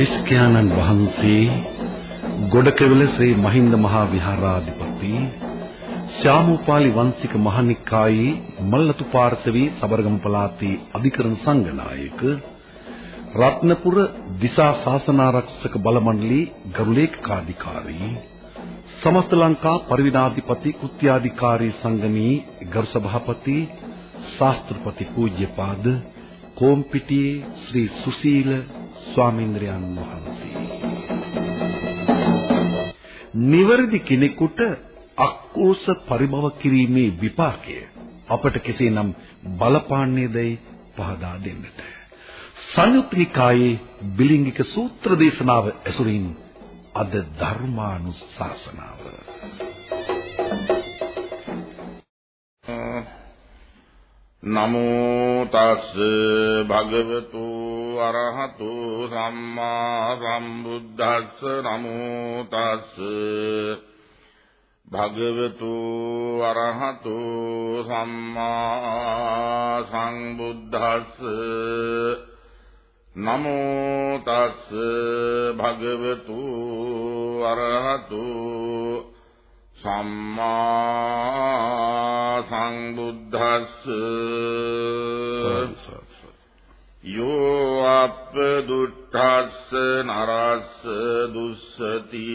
දේශකයන්න් වහන්සේ ගොඩකෙවල ශ්‍රී මහින්ද මහා විහාරාධිපති ශ්‍යාමෝපාලි වංශික මහනිකායේ මල්ලතු පාර්ශවී සබරගම පළාතේ අධිකරණ සංඝනායක රත්නපුර දිසා ශාසනාරක්ෂක බල මණ්ඩලී ගරු ලේකකාධිකාරී සමස්ත ලංකා පරිවිනාධිපති කෘත්‍යාධිකාරී සංගමී ගරු සභාපති ශාස්ත්‍රපති පූජ්‍යපාද කොම්පිටියේ ශ්‍රී සුසීල ස්වාමීන්ද්‍රයන් වහන්සේ. නිවැරදි කෙනෙකුට අක්කෝස පරිභව කිරීමේ විපාකය අපට කෙසේනම් බලපාන්නේදයි පහදා දෙන්නට. සංයුත් නිකායේ බිලිංගික සූත්‍ර දේශනාව ඇසුරින් අද ධර්මානුශාසනාව. නමෝ තස් භගවතු අරහතු සම්මා සම්බුද්දස්ස නමෝ තස් භගවතු අරහතු සම්මා සංබුද්දස්ස නමෝ තස් භගවතු අරහතු සම්මා සංබුද්දස්ස යෝ අප දුට්ඨස්ස නරස්ස දුස්සති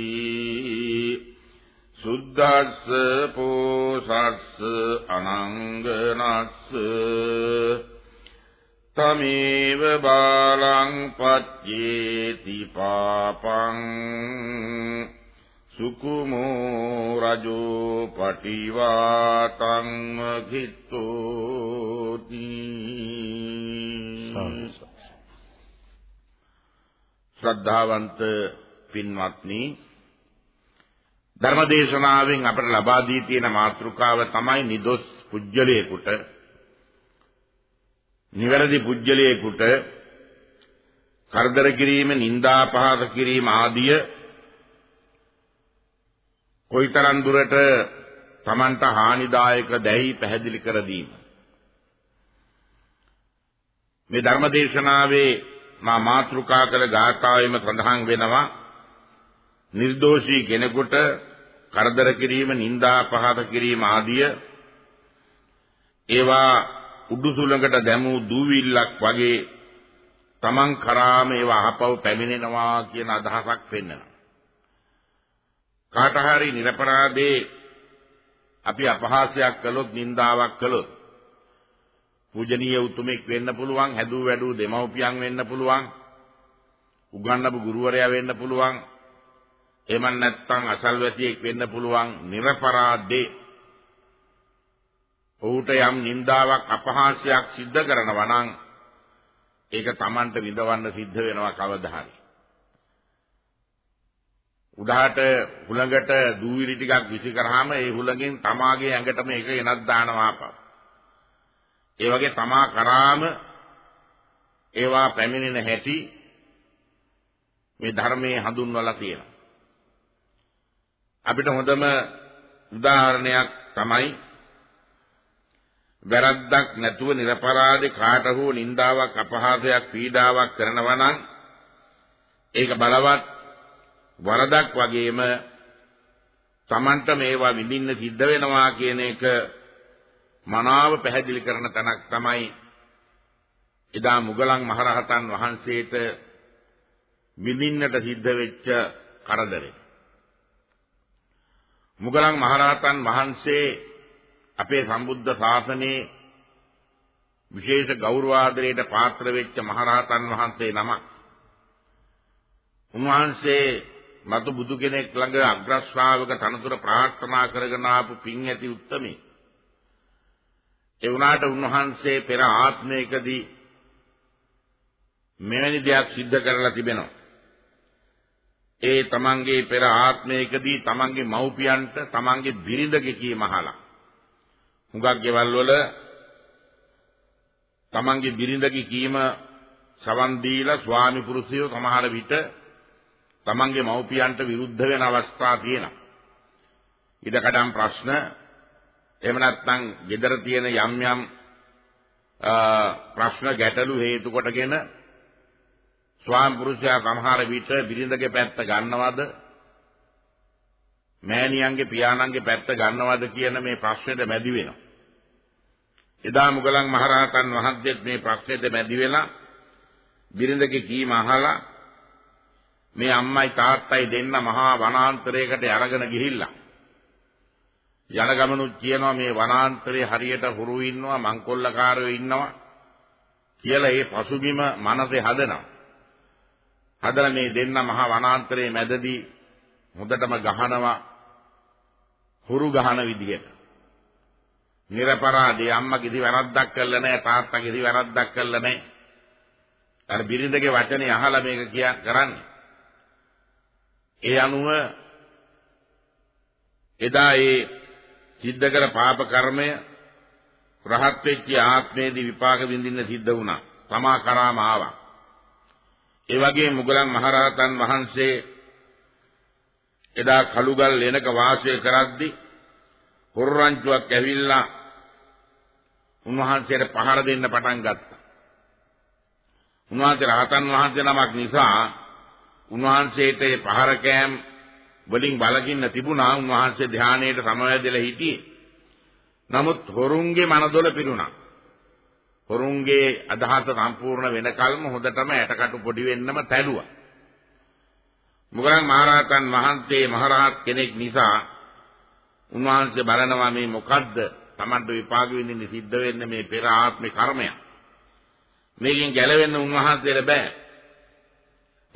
සුද්දස්ස පෝසස්ස අනංගනස්ස තමේව බාලං පච්චේති පාපං සුකුමෝ රජෝ පටිවාතං කිත්තෝති ශ්‍රද්ධාවන්ත පින්වත්නි ධර්මදේශනාවෙන් අපට ලබා දී තියෙන මාතෘකාව තමයි නිදොස් පුජ්‍යලයකට නිවැරදි පුජ්‍යලයකට කරදර කිරීම නිന്ദා පහත කිරීම ආදිය කොයිතරම් දුරට Tamanta හානිදායක දැයි පැහැදිලි කර දීම මේ ධර්මදේශනාවේ මා මාතෘකා කළ ගාථාවෙම සඳහන් වෙනවා නිර්දෝෂී කෙනෙකුට කරදර කිරීම, නිന്ദා පහත කිරීම ආදිය ඒවා උඩුසුලඟට දැමූ දූවිල්ලක් වගේ Taman කරාම ඒවා අහපව පැමිණෙනවා කියන අදහසක් පෙන්වනවා. කාට හරි නිර්පරාදේ අපි අපහාසයක් කළොත් නින්දාවක් කළොත් පූජනීය උතුමෙක් වෙන්න පුළුවන් හැදූ වැඩූ දෙමව්පියන් වෙන්න පුළුවන් උගන්වපු ගුරුවරයා වෙන්න පුළුවන් එහෙම නැත්නම් අසල්වැසියෙක් වෙන්න පුළුවන් නිර්පරාදේ. ඔහුට යම් නින්දාවක් අපහාසයක් සිද්ධ කරනවා නම් ඒක Tamanට විඳවන්න සිද්ධ වෙනවා කවදා හරි උඩහට හුළඟට දූවිලි ටිකක් විසි කරාම ඒ හුළඟෙන් තමාගේ ඇඟටම එක එනක් දානවා අප. ඒ වගේ තමා කරාම ඒවා පැමිණෙන හැටි මේ ධර්මයේ හඳුන්වලා තියෙනවා. අපිට හොඳම උදාහරණයක් තමයි වැරද්දක් නැතුව නිර්පරාදේ කාට හෝ නින්දාවක් අපහාසයක් පීඩාවක් කරනවා නම් ඒක බලවත් වරදක් වගේම Tamanට මේවා විඳින්න සිද්ධ වෙනවා කියන එක මනාව පැහැදිලි කරන තැනක් තමයි එදා මුගලන් මහරහතන් වහන්සේට විඳින්නට සිද්ධ වෙච්ච කරදරේ. මුගලන් මහරහතන් වහන්සේ අපේ සම්බුද්ධ ශාසනයේ විශේෂ ගෞරවාදරයට පාත්‍ර වෙච්ච මහරහතන් වහන්සේ නම. උන්වහන්සේ මතු බුදු කෙනෙක් ළඟ අග්‍ර ශ්‍රාවක තනතුර ප්‍රාර්ථනා කරගෙන ආපු පින් ඇති උත්තමේ. ඒ වුණාට උන්වහන්සේ පෙර ආත්මයකදී මෙවැනි දෙයක් සිද්ධ කරලා තිබෙනවා. ඒ තමන්ගේ පෙර ආත්මයකදී තමන්ගේ මව්පියන්ට තමන්ගේ බිරිඳගේ කීම අහලා. හුඟක් ගෙවල් වල තමන්ගේ බිරිඳගේ කීම සවන් දීලා ස්වාමි පුරුෂයෝ සමහර විට තමන්ගේ මව්පියන්ට විරුද්ධ වෙන අවස්ථා තියෙනවා. ඉදකඩම් ප්‍රශ්න එහෙම නැත්නම් gedara තියෙන යම් යම් ප්‍රශ්න ගැටලු හේතු කොටගෙන ස්වාම පුරුෂයා සමහර විට බිරිඳගේ පැත්ත ගන්නවද මෑණියන්ගේ පියාණන්ගේ පැත්ත ගන්නවද කියන මේ ප්‍රශ්නෙට මැදි වෙනවා. එදා මුගලන් මහරහතන් වහන්සේත් මේ ප්‍රශ්නෙට මැදි වෙලා බිරිඳගේ කීම අහලා මේ අම්මයි තාත්තයි දෙන්න මහා වනාන්තරයකට අරගෙන ගිහිල්ලා යන ගමනුත් කියනවා මේ වනාන්තරේ හරියට හුරු ඉන්නවා මංකොල්ලකාරයෝ ඉන්නවා කියලා ඒ පසුබිම මනසේ හදනවා. හදලා මේ දෙන්න මහා වනාන්තරයේ මැදදී හොඳටම ගහනවා හුරු ගහන විදිහට. නිර්පරාදී අම්මා කිසි වැරද්දක් කළා නැහැ තාත්තා කිසි වැරද්දක් කළා නැහැ. අර බිරිඳගේ වචනේ අහලා මේක කියා කරන්නේ. ඒ අනුව එදා ඒ සිද්ධ කළ පාප කර්මය රහත් වෙච්ච ආත්මයේදී විපාක විඳින්න සිද්ධ වුණා. තමා කරාම ආවා. ඒ වගේ මුගලන් මහරහතන් වහන්සේ එදා කළුගල් ලෙනක වාසය කරද්දී හොරරංචුවක් ඇවිල්ලා උන්වහන්සේට පහර දෙන්න පටන් ගත්තා. උන්වහන්සේ රහතන් වහන්සේ නමක් නිසා උන්වහන්සේට පහර කෑම් වලින් බලකින්න තිබුණා උන්වහන්සේ ධානයේට සමවැදෙලා හිටියේ. නමුත් හොරුන්ගේ මනදොල පිරුණා. හොරුන්ගේ අදහස සම්පූර්ණ වෙනකල්ම හොඳටම ඇටකටු පොඩි වෙන්නම තැළුවා. මුගලන් මහරහතන් වහන්සේ මහරහත් කෙනෙක් නිසා උන්වහන්සේ බලනවා මේ මොකද්ද Tamanට විපාක විඳින්න සිද්ධ වෙන්නේ මේ පෙර ආත්මේ කර්මය. මේකෙන් ගැලවෙන්න උන්වහන්සේට බෑ.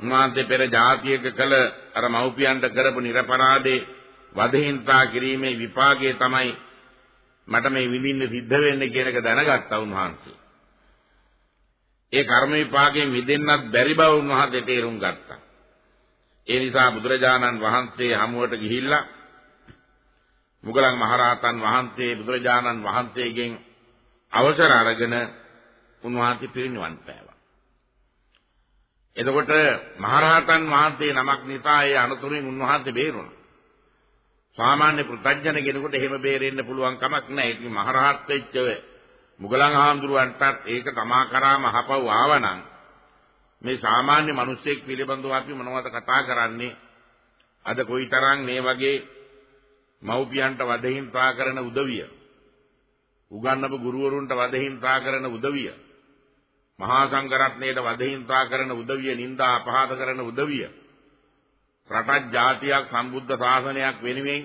උන්වහන්සේ පෙර જાතියක කළ අර මව්පියන්ට කරපු නිර්පරාදේ වදහින්තා කිරීමේ විපාකය තමයි මට මේ විඳින්න සිද්ධ වෙන්නේ කියන එක දැනගත්තා උන්වහන්සේ. ඒ කර්ම විපාකයෙන් මිදෙන්නත් බැරි බව උන්වහන්සේ තේරුම් ගත්තා. ඒ නිසා බුදුරජාණන් වහන්සේ හමුවට ගිහිල්ලා මුගලන් මහරහතන් වහන්සේ බුදුරජාණන් වහන්සේගෙන් අවසර අරගෙන උන්වහන්සේ පිරිනිවන් පෑවා. එතකොට මහරහතන් වහන්සේ නමක් නිසා ඒ අනුතුරින් උන්වහන්සේ බේරුණා. සාමාන්‍ය පෘථජන කෙනෙකුට එහෙම බේරෙන්න පුළුවන් කමක් නැහැ. ඉතින් මහරහත් වෙච්ච මුගලන් හාමුදුරුවන්ටත් ඒක තමා කරාම අහපව් ආවනම් මේ සාමාන්‍ය මිනිස්සෙක් පිළිබඳව අපි මොනවද කතා කරන්නේ? අද කොයිතරම් මේ වගේ මව්පියන්ට වදහින්සා කරන උදවිය උගන්නපු ගුරුවරුන්ට වදහින්සා කරන උදවිය මහා සංඝරත්නයට වදහිංසා කරන උදවිය නින්දා අපහාස කරන උදවිය රටක් ජාතියක් සම්බුද්ධ ශාසනයක් වෙනුවෙන්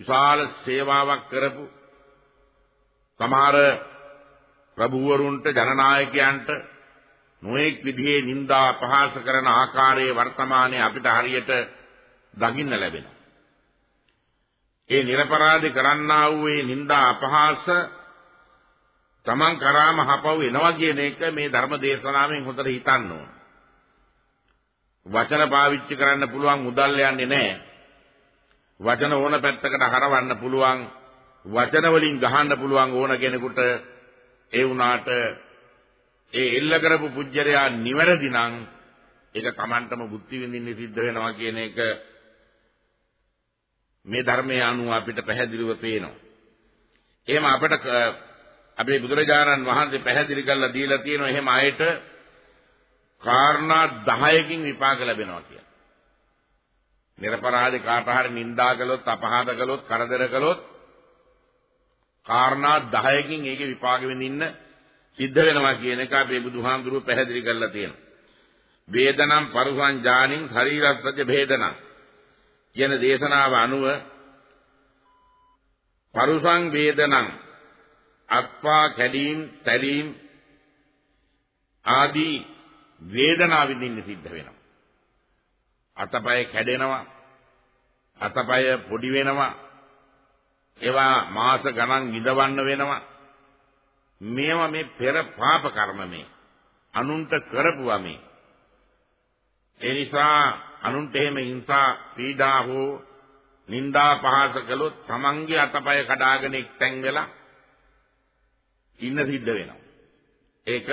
විශාල සේවාවක් කරපු සමහර ප්‍රභූවරුන්ට ජනනායකයන්ට නොඑක් විදිහේ නින්දා අපහාස කරන ආකාරයේ වර්තමානයේ අපිට හරියට දකින්න ලැබෙනවා. ඒ নিরপরাධ කරන්නා වූ ඒ නින්දා අපහාස Taman කරාම හපව් එනවා කියන එක මේ ධර්ම දේශනාවෙන් හොඳට හිතන්න ඕන. වචන පාවිච්චි කරන්න පුළුවන් මුදල් යන්නේ නැහැ. වචන ඕන පැත්තකට හරවන්න පුළුවන් වචන වලින් ගහන්න පුළුවන් ඕන කෙනෙකුට ඒ වුණාට ඒ එල්ල කරපු පුජ්‍යරයා නිවැරදි නම් ඒක Tamanටම බුද්ධි විඳින්න සිද්ධ වෙනවා කියන එක මේ ධර්මයේ අනුව අපිට පැහැදිලිව පේනවා. එහෙම අපිට අපේ බුදුරජාණන් වහන්සේ පැහැදිලි කරලා දීලා තියෙනවා එහෙම අයට කාරණා 10කින් විපාක ලැබෙනවා කියලා. නිර්පරාධ කාට හරි නිඳා කළොත් අපහාස කළොත් කරදර කළොත් කාරණා 10කින් ඒකේ විපාක විඳින්න සිද්ධ වෙනවා කියන එක අපේ බුදුහාමුදුරුව පැහැදිලි කරලා තියෙනවා. වේදනම් පරුසං ඥානින් ශරීරස්සජ භේදනම් කියන දේශනාව අනුව පරුසං වේදනම් අත්පා කැඩීම්, තැලීම් ආදී වේදනා විඳින්න සිද්ධ වෙනවා. අතපය කැඩෙනවා. අතපය පොඩි වෙනවා. ඒවා මාස ගණන් විඳවන්න වෙනවා. මේවා මේ පෙර පාප කර්ම මේ. අනුන්ට කරපුවා මේ. ඒ නිසා අනුන්ට එහෙම හිංසා පීඩා හෝ නිന്ദා පහස කළොත් තමන්ගේ අතපය කඩාගෙන එක්තැන් වෙලා ඉන්න සිද්ධ වෙනවා. ඒක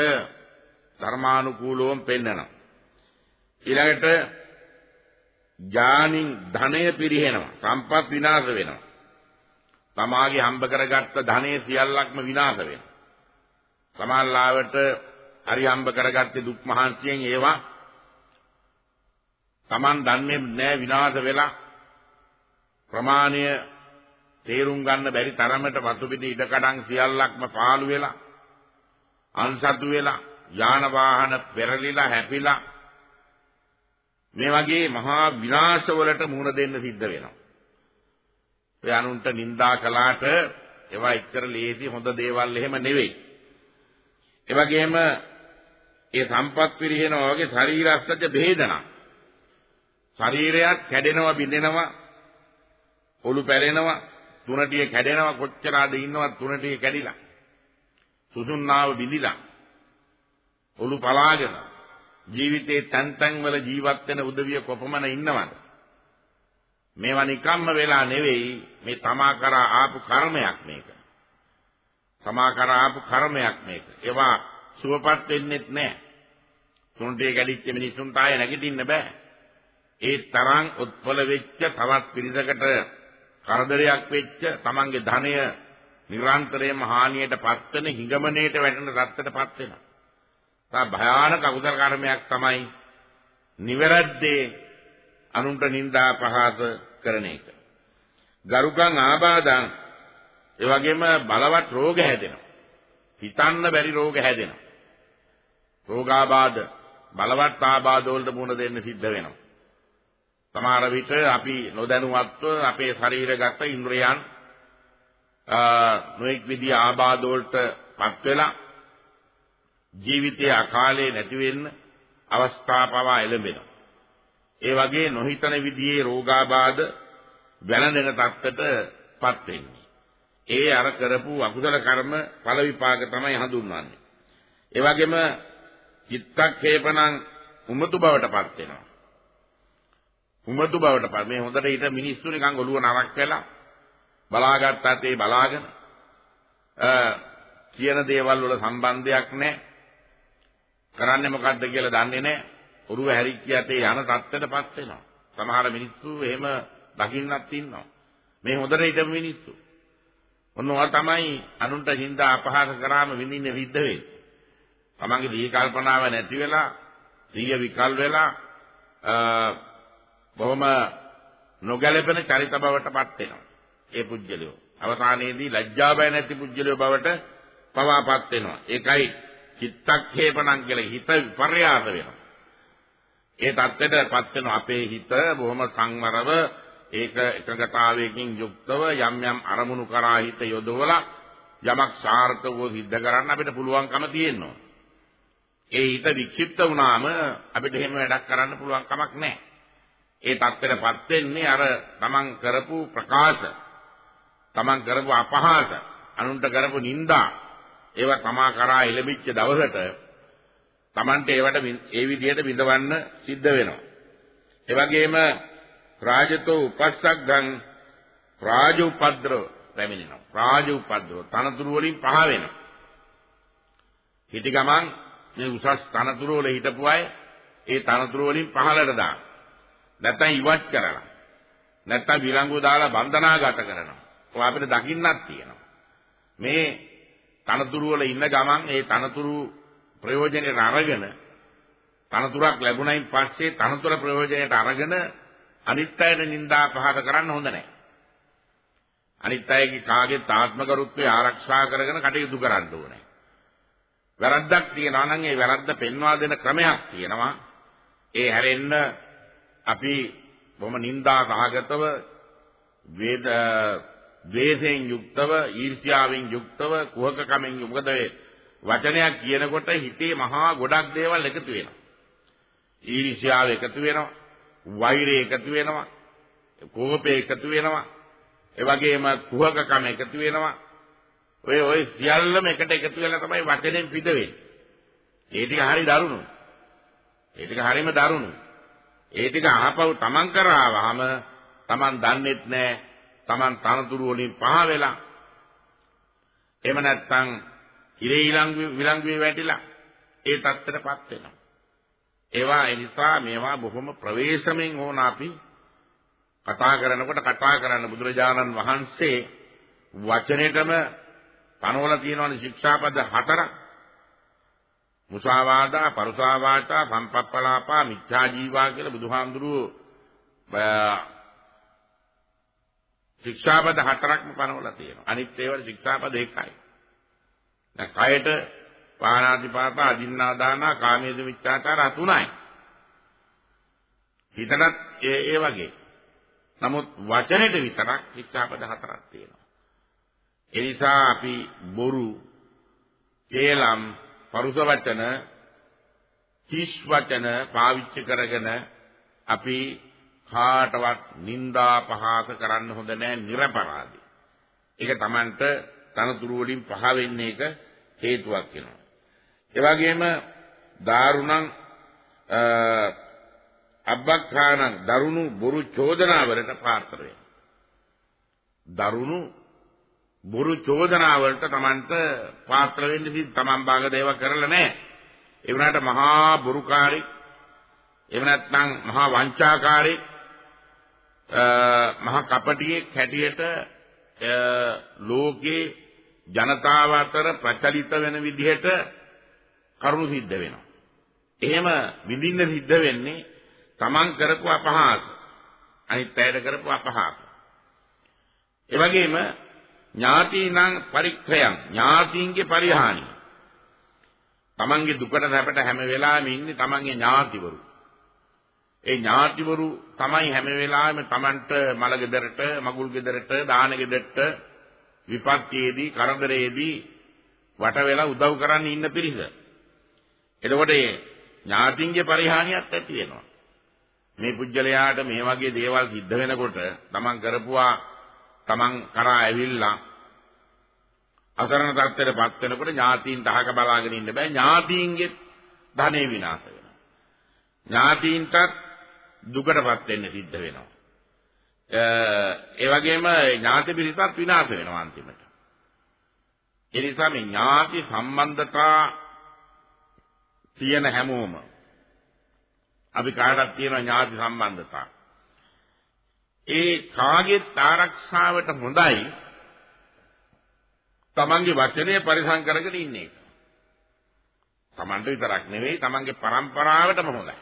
ධර්මානුකූලවම පෙන්නනවා. ඊළඟට ඥානින් ධනය පිරිහෙනවා. සම්පත් විනාශ වෙනවා. තමාගේ හම්බ කරගත්ත ධනය සියල්ලක්ම විනාශ වෙනවා. සමාල්ලාවට හරි හම්බ කරගත්තේ දුක් මහන්සියෙන් ඒවා Taman දන්නේ නැහැ විනාශ වෙලා ප්‍රමාණය තේරුම් ගන්න බැරි තරමට වතු පිටි ඉඩකඩම් සියල්ලක්ම පාළු වෙලා අන්සතු වෙලා යාන වාහන පෙරලිලා හැපිලා මේ වගේ මහා විනාශවලට මුහුණ දෙන්න සිද්ධ වෙනවා. ඒ අනුන්ට නිඳා කළාට ඒවා එච්චර ලේසි හොඳ දේවල් එහෙම නෙවෙයි. ඒ වගේම ඒ සම්පත් පිරිහෙනවා වගේ ශරීරස්සජ බෙහෙදනා. ශරීරයක් කැඩෙනවා බිඳෙනවා ඔලු පැලෙනවා තුනටිය කැඩෙනවා කොච්චර ආද ඉන්නවත් තුනටිය කැඩිලා. සුසුම්නාව බිඳිලා. ඔලු පලාගෙන ජීවිතේ තැන් තැන් වල ජීවත් වෙන උදවිය කොපමණ ඉන්නවද? මේවා නිකම්ම වෙලා නෙවෙයි මේ තමා කරා ආපු කර්මයක් මේක. තමා කරා ආපු කර්මයක් මේක. ඒවා සුවපත් වෙන්නෙත් නැහැ. තුන්ටේ ගැලිච්ච මිනිස්සුන්ට ආය නැගිටින්න බෑ. ඒ තරම් උත්පල වෙච්ච තවත් පිරිසකට කරදරයක් වෙච්ච තමන්ගේ ධනය නිරන්තරයෙන්ම හානියටපත් වෙන හිඟමනේට වැටෙන තත්ත්වයටපත් වෙනවා. තා භයානක අකුසල කර්මයක් තමයි නිවැරද්දේ අනුන්ට නිନ୍ଦා පහත කරන එක. ගරුකම් ආබාධං ඒ වගේම බලවත් රෝග හැදෙනවා. හිතන්න බැරි රෝග හැදෙනවා. රෝගාබාධ බලවත් ආබාධ වලට මුහුණ දෙන්න සිද්ධ වෙනවා. සමහර විට අපි නොදැනුවත්ව අපේ ශරීරගත ඉන්ද්‍රයන් නොඑක් විදිහ ආබාධ වලට පත් වෙලා ජීවිතයේ අකාලේ නැති වෙන්න අවස්ථා පවා එළඹෙනවා. ඒ වගේ නොහිතන විදිහේ රෝගාබාධ වැළඳෙන තත්ත්වයටපත් වෙන්නේ. ඒ අර කරපු අකුසල කර්ම ඵල විපාක තමයි හඳුන්වන්නේ. ඒ වගේම චිත්තක්ෂේපණං උමතු බවටපත් වෙනවා. උමතු බවටපත් මේ හොඳට හිට මිනිස්සු නිකන් ඔළුව නරක් වෙලා බලාගත්තත් ඒ බලාගෙන කියන දේවල් වල සම්බන්ධයක් නැහැ. කරන්නේ මොකද්ද කියලා දන්නේ නැහැ. ඔරුව හැරිච්චියට ඒ යන තත්ත්වයටපත් වෙනවා. සමහර මිනිස්සු එහෙම දකින්නත් ඉන්නවා. මේ හොඳට හිටපු මිනිස්සු. ඔන්නවා තමයි අනුන්ට හින්දා අපහාස කරාම විඳින්න විද්ද වෙන්නේ. තමන්ගේ දී කල්පනාව නැති වෙලා, සිය විකල් වෙලා බොහොම නොගැලපෙන චරිත බවටපත් වෙනවා. ඒ පුජ්‍යලියෝ. අවසානයේදී ලැජ්ජා බය නැති පුජ්‍යලියෝ බවට පවාපත් වෙනවා. ඒකයි චිත්තක්ෂේපණං කියලා හිත විපර්යාස වෙනවා. ඒ தත්ත්වයටපත් වෙන අපේ හිත බොහොම සංවරව ඒක එකඟතාවයකින් යුක්තව යම් යම් අරමුණු කරා හිත යොදවලා යමක් සාර්ථකව සිද්ධ කරන්න අපිට පුළුවන්කම තියෙනවා. ඒ හිත වික්ෂිප්ත වුණාම අපිට එහෙම වැඩක් කරන්න පුළුවන් කමක් නැහැ. ඒ தත්තරපත් වෙන්නේ අර තමන් කරපු ප්‍රකාශ තමන් කරපු අපහාස අනුන්ට කරපු නිନ୍ଦා ඒවා තමා කරා එළඹිච්ච දවසට තමන්ට ඒවට ඒ විදිහට විඳවන්න සිද්ධ වෙනවා. ඒ වගේම රාජතෝ උපස්සග්ගං රාජෝපද්‍රව පැමිණෙනවා. රාජෝපද්‍රව තනතුරු වලින් පහ වෙනවා. හිටි ගමන් මේ උසස් තනතුරු වල හිටපු අය ඒ තනතුරු වලින් පහළට දානවා. නැත්තම් ඉවත් කරලා. නැත්තම් විලංගුව දාලා බන්ධනාගත කරනවා. ඔය අපිට දකින්නක් තියෙනවා. මේ තනතුරු වල ඉන්න ගමන් ඒ තනතුරු ප්‍රයෝජනෙට අරගෙන තනතුරක් ලැබුණයින් පස්සේ තනතුර ප්‍රයෝජනෙට අරගෙන අනිත් අයට නිନ୍ଦා පහත කරන්න හොඳ නැහැ. අනිත් අයගේ කාගේ තාත්මකරුත්වය ආරක්ෂා කරගෙන කටයුතු කරන්න ඕනේ. වැරද්දක් තියෙනවා නම් ඒ වැරද්ද පෙන්වා දෙන ක්‍රමයක් තියෙනවා. ඒ හැරෙන්න අපි බොහොම නිନ୍ଦා සහගතව වේද ද්වේෂයෙන් යුක්තව ඊර්ෂ්‍යාවෙන් යුක්තව කුහකකමෙන් මොකද වචනයක් කියනකොට හිතේ මහා ගොඩක් දේවල් එකතු වෙනවා. ඊර්ෂ්‍යාව එකතු වෙනවා, වෛරය එකතු වෙනවා, කෝපය එකතු වෙනවා, ඒ වගේම කුහකකම එකතු වෙනවා. ඔය ඔය සියල්ලම එකට එකතු වෙලා තමයි වචනෙන් පිට වෙන්නේ. ඒ ටික හරි දරුණුයි. ඒ ටික හරිම දරුණුයි. ඒ ටික අහපව් තමන් කරාවහම තමන් දන්නෙත් නැහැ Taman තනතුරු වලින් පහ වෙලා එහෙම නැත්නම් ඉරේ ඊළඟ විලංගුවේ වැටිලා ඒ தත්තරපත් වෙනවා. ඒවා ඒ නිසා මේවා බොහොම ප්‍රවේශමෙන් ඕන අපි කතා කරනකොට කතා කරන්න බුදුරජාණන් වහන්සේ වචනෙටම පනවල තියෙනවනේ ශික්ෂාපද හතරක්. මුසාවාදා, පරුසාවාචා, සම්පප්පලාපා, මිච්ඡා ජීවා කියලා බුදුහාමුදුරුවෝ ශික්ෂාපද හතරක්ම පනවලා තියෙනවා. අනිත් ඒවා ශික්ෂාපද එකයි. දැන් කයට පාණාතිපාත, අදින්නාදාන, කාමයේ මිච්ඡාචාර තුනයි. හිතටත් ඒ ඒ වගේ. නමුත් වචනෙට විතරක් ශික්ෂාපද හතරක් තියෙනවා. ඒ නිසා අපි බොරු, කේලම්, පරුස වචන, කිස් වචන පාවිච්චි කරගෙන අපි කාටවත් නිന്ദා පහාස කරන්න හොඳ නැහැ නිර්පරාදී. ඒක Tamanට තනතුරු වලින් පහ වෙන්නේ එක හේතුවක් වෙනවා. ඒ වගේම දාරුණං අබ්බක්ඛානං දරුණු බොරු චෝදනාවලට පාත්‍ර වෙනවා. දරුණු බොරු චෝදනාවලට Tamanට පාත්‍ර වෙන්න සිත් Taman භාග දේව කරලා නැහැ. ඒ වුණාට මහා බොරුකාරී එහෙම නැත්නම් මහා වංචාකාරී මහා කපටියෙක් හැටියට ලෝකේ ජනතාව අතර ප්‍රචලිත වෙන විදිහට කරුණු සිද්ධ වෙනවා. එහෙම විඳින්න සිද්ධ වෙන්නේ තමන් කරපු අපහාස. අනිත් අයට කරපු අපහාස. ඒ වගේම ඥාතීනං පරික්ඛයං ඥාතීන්ගේ පරිහානිය. තමන්ගේ දුකට සැපට හැම වෙලාවෙම ඉන්නේ තමන්ගේ ඥාතිවරු. ඒ ඥාතිවරු තමයි හැම වෙලාවෙම තමන්ට මල ගෙදරට, මගුල් ගෙදරට, දාන ගෙදරට විපත්තියේදී, කරදරයේදී වට වෙලා උදව් කරන්න ඉන්න පිරිස. එතකොට මේ ඥාතින්ගේ පරිහානියක් ඇති වෙනවා. මේ පුජ්‍යලයාට මේ වගේ දේවල් සිද්ධ වෙනකොට තමන් කරපුවා තමන් කරා ඇවිල්ලා අසරණ තත්ත්වයටපත් වෙනකොට ඥාතීන්ට අහක බලාගෙන ඉන්න බෑ. ඥාතීන්ගේ ධනෙ විනාශ වෙනවා. ඥාතීන්ටත් දුකටපත් වෙන්න සිද්ධ වෙනවා. ඒ වගේම ඥාති පිරිසත් විනාශ වෙනවා අන්තිමට. ඒ නිසා මේ ඥාති සම්බන්ධතා තියෙන හැමෝම අපි කාටත් තියෙන ඥාති සම්බන්ධතා. ඒ කාගෙත් ආරක්ෂාවට හොඳයි තමන්ගේ වචනය පරිසම් කරගෙන ඉන්න එක. තමන්ට විතරක් නෙවෙයි තමන්ගේ પરම්පරාවටම හොඳයි.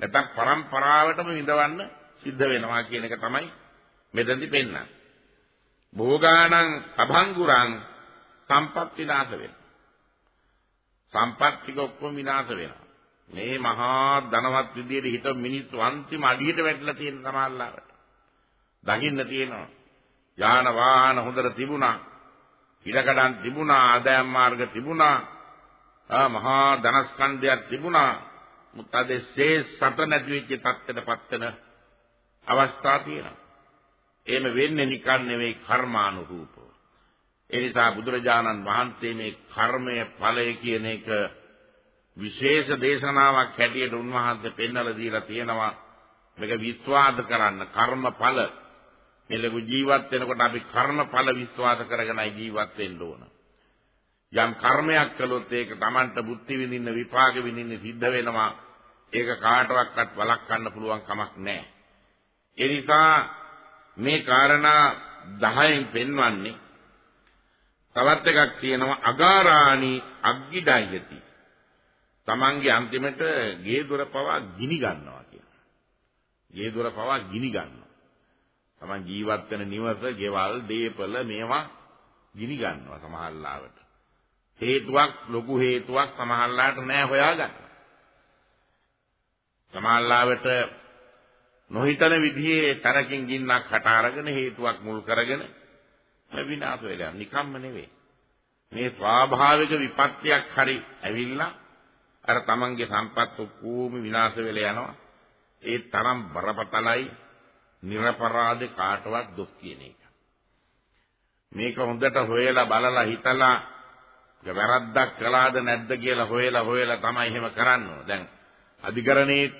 නැත්නම් પરම්පරාවටම විඳවන්න සිද්ධ වෙනවා කියන එක තමයි මෙතනදි පෙන්නන්නේ. භෝගාණං අභංගුරං සම්පත් විනාශ වෙනවා. සම්පත් ටික ඔක්කොම විනාශ වෙනවා. මේ මහා ධනවත් විදියට හිත මිනිස්සු අන්තිම අඩියට වැටලා තියෙන සමාල්ලාවට. දකින්න තියෙනවා. යාන වාහන හොඳට තිබුණා. ඉඩකඩම් තිබුණා, ආදායම් මාර්ග තිබුණා. ආ මහා ධනස්කන්ධයක් තිබුණා. මුත් අද ශේෂ සත නැති වෙච්ච තත්ත්වයටපත් වෙන අවස්ථා තියෙනවා. එහෙම වෙන්නේ නිකන් නෙවෙයි කර්මානුරූපව. ඒ නිසා බුදුරජාණන් වහන්සේ මේ කර්මය ඵලය කියන එක විශේෂ දේශනාවක් හැටියට උන්වහන්සේ පෙන්වලා දීලා තියෙනවා මේක විශ්වාස කරන්න කර්මඵල මෙලෙව ජීවත් වෙනකොට අපි කර්මඵල විශ්වාස කරගෙනයි ජීවත් වෙන්න ඕන. යම් කර්මයක් කළොත් ඒක Tamanට බුද්ධි විඳින්න විපාක විඳින්න සිද්ධ වෙනවා. ඒක කාටවත් වළක්වන්න පුළුවන් කමක් නැහැ. ඒ නිසා මේ කාරණා 10න් පෙන්වන්නේ තවත් එකක් තියෙනවා. අගාරාණි අග්ගිඩයති. තමන්ගේ අන්තිමට ගේ දොර පවා ගිනි ගන්නවා කියනවා. ගේ දොර පවා ගිනි ගන්නවා. තමන් ජීවත් වෙන නිවස, ගෙවල්, දීපල මේවා ගිනි ගන්නවා සමහරලාවට. හේතුවක් ලොකු හේතුවක් සමහරලාට නෑ හොයාගන්න. සමහරලාවට නොහිතන විදිහේ තරකින් ගින්නක් හට අරගෙන හේතුවක් මුල් කරගෙන විනාශ වෙලා නිකම්ම නෙවෙයි. මේ ස්වාභාවික විපත්තියක් හරි ඇවිල්ලා අර තමන්ගේ සම්පත් ඔක්කොම විනාශ වෙලා යනවා. ඒ තරම් බරපතලයි නිර්පරාධ කාටවත් දුක් කියන එක. මේක හොඳට හොයලා බලලා හිතලා වැරද්දක් කළාද නැද්ද කියලා හොයලා හොයලා තමයි එහෙම කරන්නේ. දැන් අධිකරණේ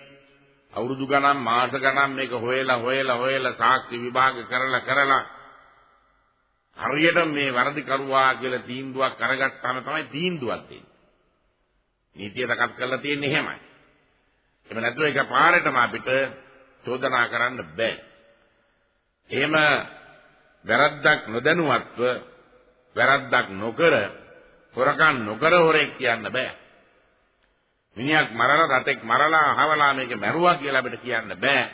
අවුරුදු ගණන් මාස ගණන් මේක හොයලා හොයලා හොයලා සාක්ෂි විභාග කරලා කරලා හරියට මේ වරදි කරුවා කියලා තීන්දුවක් අරගත්තාම තමයි තීන්දුවක් දෙන්නේ. නීතිය සකස් කරලා තියෙන්නේ එහෙමයි. එහෙම නැත්නම් ඒක පාරටම අපිට චෝදනා කරන්න බෑ. එහෙම වැරද්දක් නොදැනුවත්ව වැරද්දක් නොකර හොරකම් නොකර හොරෙක් කියන්න බෑ. මිනිහක් මරලා රතෙක් මරලා අහවලා මේක මැරුවා කියලා අපිට කියන්න බෑ.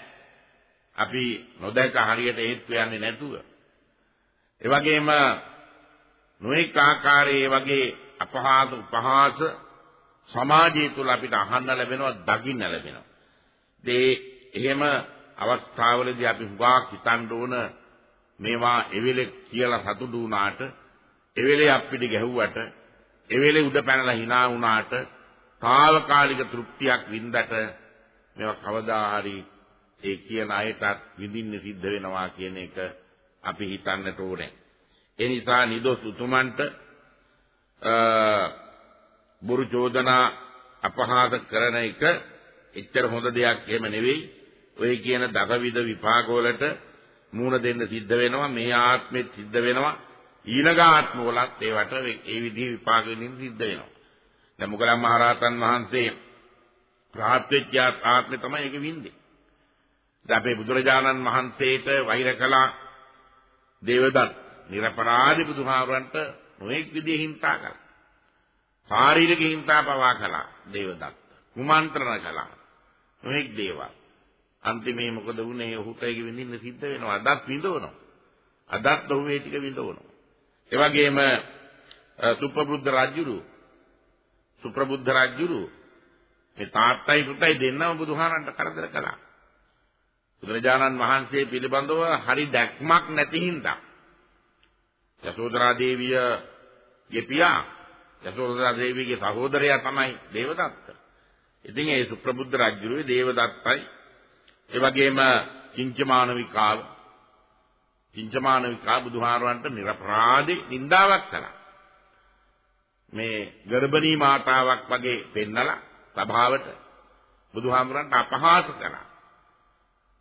අපි නොදැක හරියට හේතු යන්නේ නැතුව. ඒ වගේම නොඑක ආකාරයේ වගේ අපහාස උපහාස සමාජය තුළ අපිට අහන්න ලැබෙනවා දකින්න ලැබෙනවා. ඒ එහෙම අවස්ථාවලදී අපි හුඟක් හිතන්න ඕන මේවා එවෙලේ කියලා සතුටු වුණාට එවෙලේ අපිට ගැහුවට එවෙලේ උඩ පැනලා hina වුණාට తాවකාලික තෘප්තියක් වින්දට මේවා කවදා හරි ඒ කියන අයටත් විඳින්න සිද්ධ වෙනවා කියන එක අපි හිතන්නට ඕනේ. ඒ නිසා නිදොස් උතුමන්ට බුරු චෝදනා අපහාස කරන එක එච්චර හොඳ දෙයක් එහෙම නෙවෙයි. ඔය කියන දසවිධ විපාකවලට මූණ දෙන්න සිද්ධ වෙනවා. මේ ආත්මෙත් සිද්ධ වෙනවා. ඊළඟ ආත්මවලත් ඒවට ඒ විදිහේ විපාක දෙන්න සිද්ධ වෙනවා. දැන් මොගලන් මහරහතන් වහන්සේ රාහත් වෙච්ච ආත්මේ තමයි ඒක වින්දේ. දැන් අපේ බුදුරජාණන් වහන්සේට වෛර කළා දේවදත් නිර්පරාදී බුදුහාරවන්ට නොඑක් විදිහේ හිංසා කළා. ශාරීරික හිංසා පවා කළා දේවදත්ත. කුමන්ත්‍රණ කළා. නොඑක් දේවල්. අන්තිමේ මොකද වුනේ? ඔහුට ඒක විඳින්න සිද්ධ වෙනවා. අදත් විඳවනවා. අදත් ඔහු මේ ටික විඳවනවා. ඒ වගේම සුප්‍රබුද්ධ රජුරු සුප්‍රබුද්ධ රජුරු මේ තාත්තයි පුතයි දෙන්නම බුදුහාරන්ට කරදර කළා. බුදුරජාණන් වහන්සේ පිළිබඳව හරි දැක්මක් නැති හින්දා යසෝදරා දේවියගේ පියා යසෝදරා දේවියගේ සහෝදරයා තමයි දේවදත්ත. ඉතින් ඒ සුප්‍රබුද්ධ රජුගේ දේවදත්තයි ඒ වගේම කිංචමානවිකාව කිංචමානවිකා බුදුහාරවන්ට නිර්පරාදී නින්දාවක් කළා. මේ ගර්භණී මාතාවක් වගේ පෙන්නලා සභාවට බුදුහාමුදුරන්ට අපහාස කළා.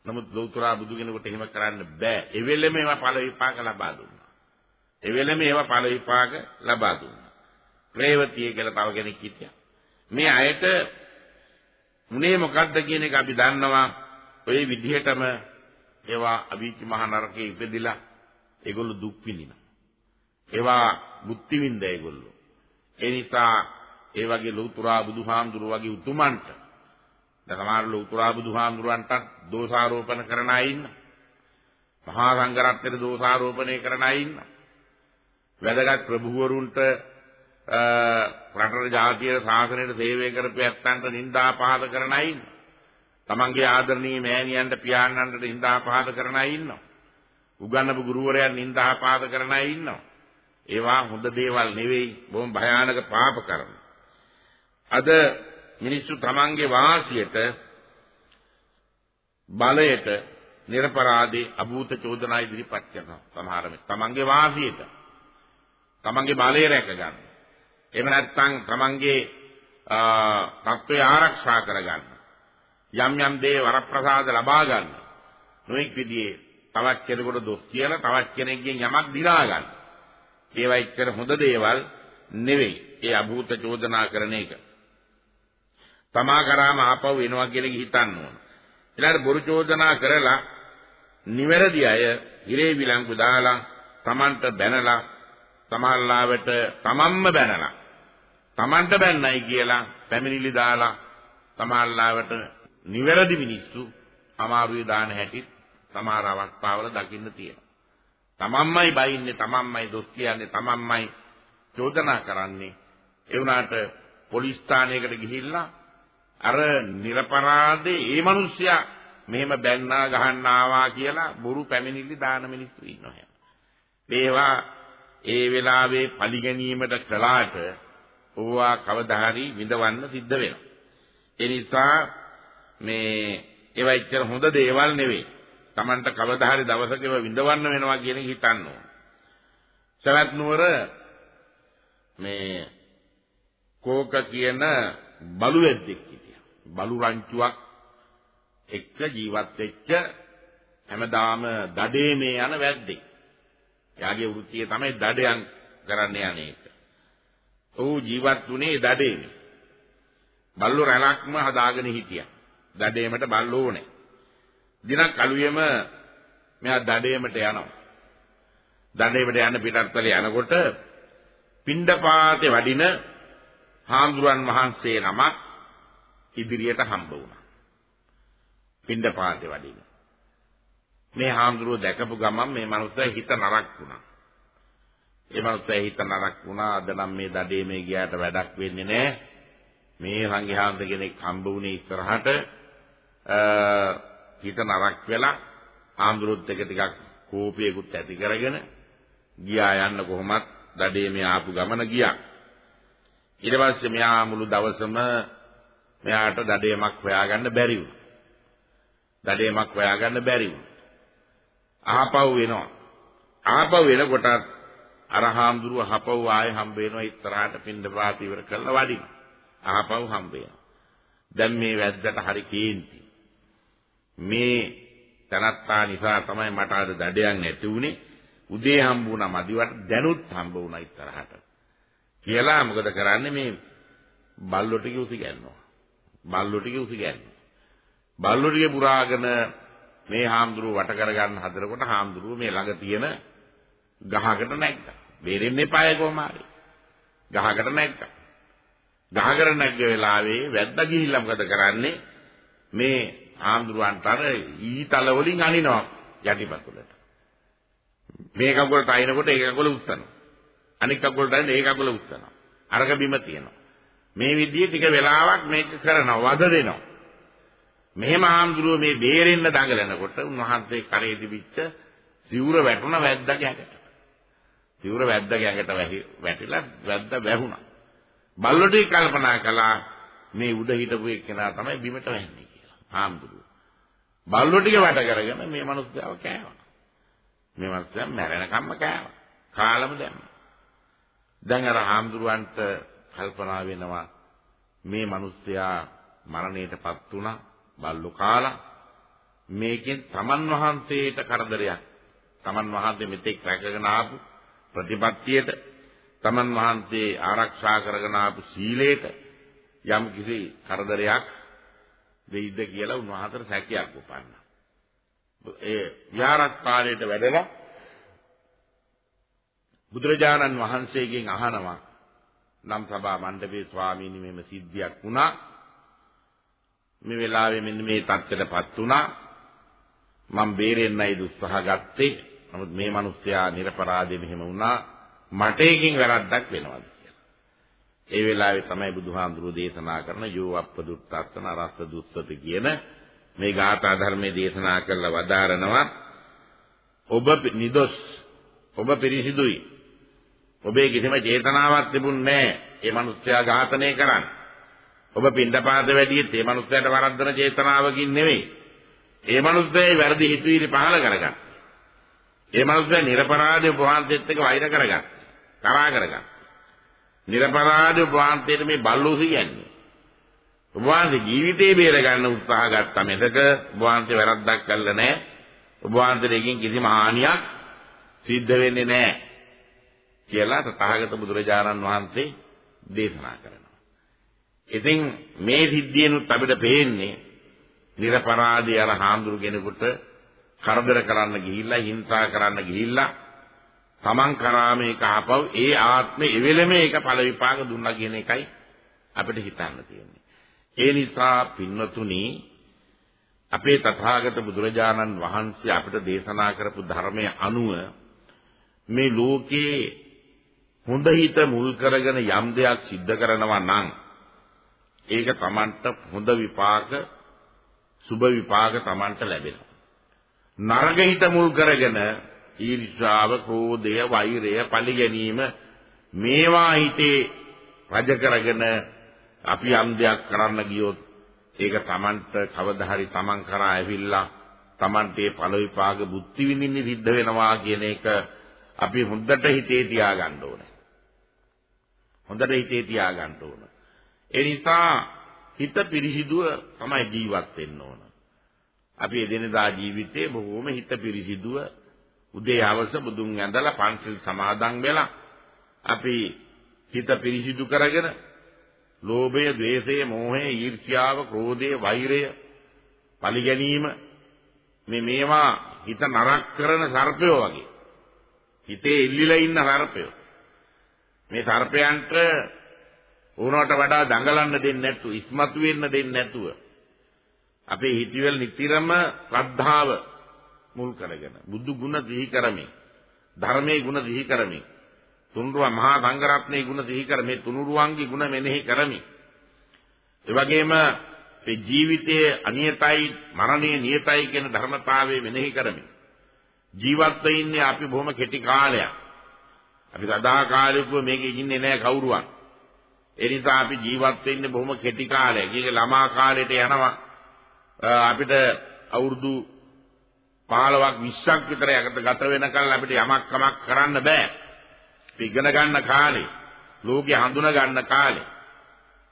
නමුත් ලෞතර බුදු කෙනෙකුට එහෙම කරන්න බෑ. ඒ වෙලෙම ඒවා ඵල විපාක ලබා දුන්නා. ඒ වෙලෙම ඒවා ඵල විපාක ලබා දුන්නා. රේවතිය කියලා තව කෙනෙක් හිටියා. මේ අයට මුනේ මොකද්ද කියන එක අපි දන්නවා. ඔය විදිහටම ඒවා අවිච්ච මහ නරකයේ ඉපදිලා ඒගොල්ලෝ දුක් විඳිනවා. ඒවා බුද්ධි විඳ ඒගොල්ලෝ. ඒ නිසා ඒ වගේ ලෞතුරා බුදුහාමුදුරුව වගේ උතුමන්ට දැන් සමහර ලෞතුරා බුදුහාමුදුරුවන්ට දෝෂාරෝපණ කරන අය ඉන්න. මහා සංඝරත්නයේ දෝෂාරෝපණය කරන අය ඉන්න. වැදගත් ප්‍රභූවරුන්ට රටේ ජාතිය සාසනයට සේවය කරපු ඇත්තන්ට නිന്ദා පහද කරන අය ඉන්න. තමන්ගේ ආදරණීය මෑණියන්ට පියාණන්ට නිඳාපාද කරන අය ඉන්නවා. උගන්නපු ගුරුවරයන් නිඳාපාද කරන අය ඉන්නවා. ඒවා හොඳ දේවල් නෙවෙයි, බොහොම භයානක පාප කර්ම. අද මිනිස්සු තමන්ගේ වාසියට බලයට නිර්පරාදී අභූත චෝදනා ඉදිරිපත් කරනවා. සමහර මේ තමන්ගේ වාසියට තමන්ගේ බලය රැක ගන්න. එහෙම නැත්නම් තමන්ගේ තත්ත්වය ආරක්ෂා කර ගන්න. යම් යම් දේ වරප්‍රසාද ලබා ගන්න. නොඑක් විදිහේ තවත් කෙනෙකුට දොස් කියලා තවත් කෙනෙක්ගෙන් යමක් දිනා ගන්න. ඒවා එච්චර හොඳ දේවල් නෙවෙයි. ඒ අභූත චෝදනා කරන එක. තමා කරාම ආපහු එනවා කියලා හිතන්න ඕන. ඊළඟට බොරු චෝදනා කරලා නිවැරදි අය හිරේ විලංගු දාලා Tamanට බැනලා තමල්ලාවට තමන්ම බැනලා Tamanට බැන්නයි කියලා පැමිණිලි දාලා තමල්ලාවට නිවැරදි මිනිස්සු අමාරුවේ දාන හැටි සමහර අවස්ථාවල දකින්න තියෙනවා. තමන්මයි බයින්නේ තමන්මයි දොස් කියන්නේ තමන්මයි චෝදනා කරන්නේ ඒ වුණාට පොලිස් ස්ථානයකට ගිහිල්ලා අර නිර්පරාදේ ඒ මිනිස්සයා මෙහෙම බැන්නා ගහන්න ආවා කියලා බොරු පැමිණිලි දාන මිනිස්සු ඉන්නවා. ඒවා ඒ වෙලාවේ පරිගැනීමට කළාට ඕවා කවදා හරි විඳවන්න සිද්ධ වෙනවා. ඒ නිසා මේ ඒවා එච්චර හොඳ දේවල් නෙවෙයි. Tamanට කවදා හරි දවසක ඒවා විඳවන්න වෙනවා කියන එක හිතන්න ඕන. සවැත් නුවර මේ කෝක කියන බලු වැද්දෙක් හිටියා. බලු රංචුවක් එක්ක ජීවත් වෙච්ච හැමදාම දඩේ මේ යන වැද්දෙක්. එයාගේ වෘත්තිය තමයි දඩයන් කරන්න යන එක. ඔහු ජීවත් වුණේ දඩේනේ. බල්ලෝ රැලක්ම හදාගෙන හිටියා. දඩේමට බල්ලෝ ඕනේ. දිනක් අලුයම මෙයා දඩේමට යනවා. දඩේමට යන පිටත්තල යනකොට පිණ්ඩපාතේ වඩින හාමුදුරන් වහන්සේ නමක් ඉදිරියට හම්බ වුණා. පින්ඩපාතේ වඩින්න. මේ හාමුදුරුව දැකපු ගමන් මේ මනුස්සයා හිත නරක් වුණා. ඒ මනුස්සයා හිත නරක් වුණා. අද නම් මේ දඩේ මේ ගියාට වැඩක් වෙන්නේ නැහැ. මේ සංඝයාන්ත කෙනෙක් හම්බ වුණේ ඉස්සරහට හිත නරක් වෙලා හාමුදුරුවොත් එක ටිකක් කෝපියකුත් ඇති කරගෙන ගියා යන්න කොහොමත් දඩේ මේ ආපු ගමන ගියා. ඊට පස්සේ මෙයා මුළු දවසම මෙයාට දඩේමක් හොයාගන්න බැරි වුණා. දඩේමක් හොයාගන්න බැරි වුණා. ආපහු වෙනවා. ආපහු වෙනකොට අර හාමුදුරුව ආපහු ආයෙ හම්බ වෙනවා ඉස්සරහට පින්දපාත ඉවර කරලා වඩිනවා. ආපහු හම්බ වෙනවා. දැන් මේ වැද්දට හරි කේන්ති. මේ තනත්තා නිසා තමයි මට අද දඩයන් නැති උනේ. උදේ හම්බ වුණා මදිවට දැනුත් හම්බ වුණා ඉස්සරහට. කියලා මොකද කරන්නේ මේ බල්ලෝ ටික උසි ගන්නවා. බල්ලෝ ටික උසි ගන්නවා. බල්ලෝ ටික පුරාගෙන මේ හාමුදුරුව වට කරගන්න හදනකොට හාමුදුරුව මේ ළඟ තියෙන ගහකට නැග්ගා. බේරෙන්න එපාය කොහොම හරි. ගහකට නැග්ගා. ගහකට නැග්ග වෙලාවේ වැද්දා ගිහිල්ලා මොකද කරන්නේ? මේ හාමුදුරුවන්ට අර ඊතල වලින් අනිනවා යටිපතුලට. මේ කකුලට අයිනකොට ඒ කකුල උස්සනවා. අනිත් කකුලට අයින ඒ කකුල උස්සනවා. අරක බිම තියෙනවා. මේ විදිහේ ටික වෙලාවක් මේක කරනවා වද දෙනවා. මෙහෙම ආම්දුරුව මේ බේරෙන්න දඟලනකොට උන්වහන්සේ කරේ තිබිච්ච සිවුර වැටුණ වැද්දාගේ ඇඟට. සිවුර වැද්දාගේ ඇඟට වැටිලා වැද්දා වැහුණා. බල්ලොටි කල්පනා කළා මේ උඩ හිටපු එක්කෙනා තමයි බිමට වැන්නේ කියලා. ආම්දුරුව. බල්ලොටික වට කරගෙන මේ මිනිස්යාව කෑවා. මේ මිනිස්යා මැරෙනකම්ම කෑවා. කාලම දැම්මා. දැන් අර ආම්දුරුවන්ට කල්පනා වෙනවා මේ මිනිස්යා මරණයටපත් වුණා බල්ලු කාලා මේකෙන් තමන් වහන්සේට කරදරයක් තමන් වහන්සේ මෙතෙක් රැකගෙන ආපු ප්‍රතිපත්තියට තමන් වහන්සේ ආරක්ෂා කරගෙන ආපු සීලයට යම් කිසි කරදරයක් වෙයිද කියලා උන්වහන්සේට සැකයක් උපන්නා. ඒ විහාරස්ථානයට වැඩලා බුදුරජාණන් වහන්සේගෙන් අහනවා නම් සභා මණ්ඩපේ ස්වාමීනි මෙම සිද්ධියක් වුණා මේ වෙලාවේ මෙන්න මේ தත්ත්වයටපත් වුණා. මම බේරෙන්නයි උත්සාහ ගත්තේ. නමුත් මේ මිනිස්සයා නිර්පරාදේ මෙහෙම වුණා. මට එකකින් වැරද්දක් වෙනවද කියලා. ඒ වෙලාවේ තමයි බුදුහාමුදුරුවෝ දේශනා කරන යෝ අප්පදුත්තස්සන රස්ස දුස්සති කියන මේ ගාථා ධර්මයේ දේශනා කරලා වදාරනවා ඔබ නිදොස් ඔබ පිරිසිදුයි ඔබේ කිසිම චේතනාවක් තිබුණේ නැහැ ඒ මිනිස්සයා ඝාතනය කරන්න ඔබ පින්ඩපාත වැඩියෙත් ඒ මනුස්සයාට වරද්දන චේතනාවකින් නෙවෙයි. ඒ මනුස්සයා වැරදි හිතුවිලි පහල කරගන්න. ඒ මනුස්සයා නිර්පරාධය වහන්සේත් එක්ක වෛර කරගන්න. තරහා කරගන්න. නිර්පරාධය වහන්සේට මේ බල්ලෝසි කියන්නේ. ඔබ වහන්සේ ජීවිතේ බේර ගන්න උත්සාහ ගත්තා මෙතක ඔබ වහන්සේ වැරද්දක් කළා නැහැ. ඔබ වහන්සේට එකකින් කිසිම හානියක් සිද්ධ වෙන්නේ නැහැ කියලා තථාගත බුදුරජාණන් වහන්සේ දේශනා කරනවා. ඉතින් මේ සිද්ධියනුත් අපිට පේන්නේ නිර්පරාදී අර හාමුදුරු කෙනෙකුට කරදර කරන්න ගිහිල්ලා හිංසා කරන්න ගිහිල්ලා තමන් කරා මේක ආපහු ඒ ආත්මේ එවෙලෙම ඒක ඵල විපාක දුන්නා කියන එකයි අපිට හිතන්න තියෙන්නේ. ඒ නිසා පින්වතුනි අපේ තථාගත බුදුරජාණන් වහන්සේ අපිට දේශනා කරපු ධර්මයේ අනුව මේ ලෝකේ හොඳ හිත මුල් කරගෙන යම් දෙයක් සිද්ධ කරනවා නම් ඒක Tamanට හොඳ විපාක සුබ විපාක Tamanට ලැබෙනවා. නරක හිත මුල් කරගෙන ඊර්ෂාව, ක්‍රෝධය, වෛරය, පලි ගැනීම මේවා හිතේ රජ කරගෙන අපි යම් දෙයක් කරන්න ගියොත් ඒක Tamanට කවදා හරි Taman කරා ඇවිල්ලා Tamanට ඒ ඵල විපාක බුද්ධි විඳින්න සිද්ධ වෙනවා කියන එක අපි හොඳට හිතේ තියාගන්න ඕනේ. හොඳට හිතේ තියාගන්න ඕනේ. ඒ නිසා හිත පිරිසිදුව තමයි ජීවත් වෙන්න ඕන. අපි එදිනදා ජීවිතේ බොහෝම හිත පිරිසිදුව උදේ හවස බුදුන් ඇඳලා පන්සිල් සමාදන් වෙලා අපි හිත පිරිසිදු කරගෙන ලෝභය, ద్వේෂය, මෝහය, ඊර්ෂ්‍යාව, ක්‍රෝධය, වෛරය, පරිගැනීම මේ මේවා හිත නරක කරන සර්පයෝ වගේ. හිතේ එල්ලිලා ඉන්න සර්පයෝ. මේ සර්පයන්ට ඕනවට වඩා දඟලන්න දෙන්නේ නැතුව, ඉස්මතු වෙන්න දෙන්නේ නැතුව අපේ හිතවිල් නිතරම ශ්‍රද්ධාව මුල් කරගෙන. බුදු ගුණ දිහි කරමින් ධර්මයේ ගුණ දිහි කරමින් තුන්රුව මහා සංඝරත්නයේ ගුණ දිහි කර මේ තුනුරුවන්ගේ ගුණ මෙනෙහි කරමින් ඒ වගේම මේ ජීවිතයේ අනියතයි මරණයේ නියතයි කියන ධර්මතාවය මෙනෙහි කරමින් ජීවත් වෙන්නේ අපි බොහොම කෙටි කාලයක්. අපි සදා කාලිකව මේකේ ඉන්නේ නැහැ කවුරුවත්. ඒ නිසා අපි ජීවත් වෙන්නේ බොහොම කෙටි කාලයක්. ඒක ළමා කාලේට යනවා. අපිට අවුරුදු 15ක් 20ක් විතර යකට ගත වෙනකල් අපිට යමක් කමක් කරන්න බෑ. ඉගෙන ගන්න කාලේ, ලෝකෙ හඳුන ගන්න කාලේ.